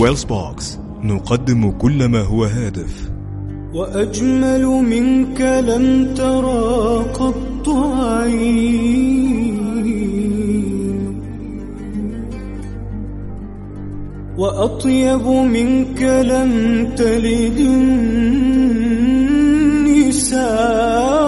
ويلز بوكس نقدم كل ما هو هادف. وأجمل منك لم ترى قط عين. وأطيب منك لم تلد النساء.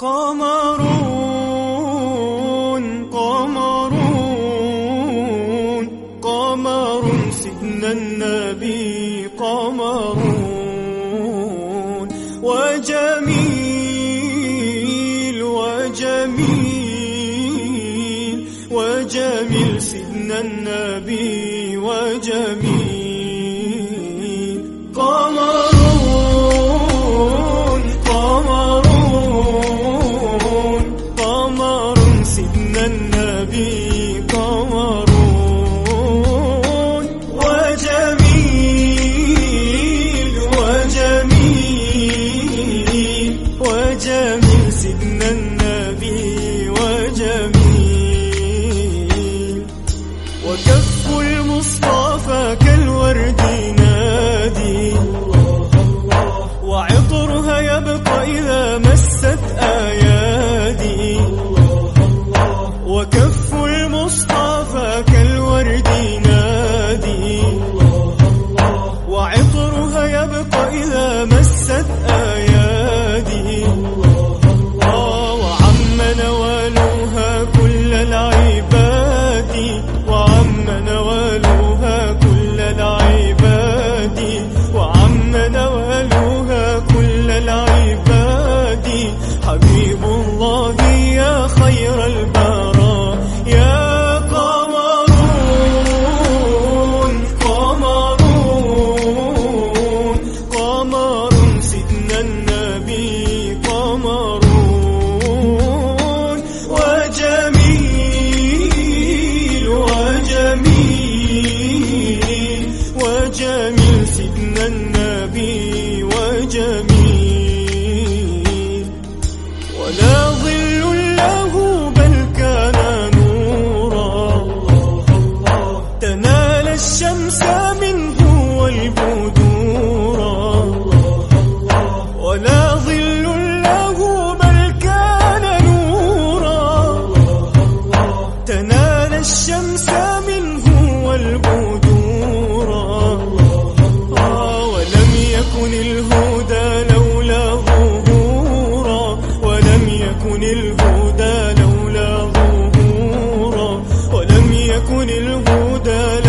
قمر قمر قمر سيدنا النبي قمر وجميل وجميل وجميل سيدنا النبي وجميل. gece 不得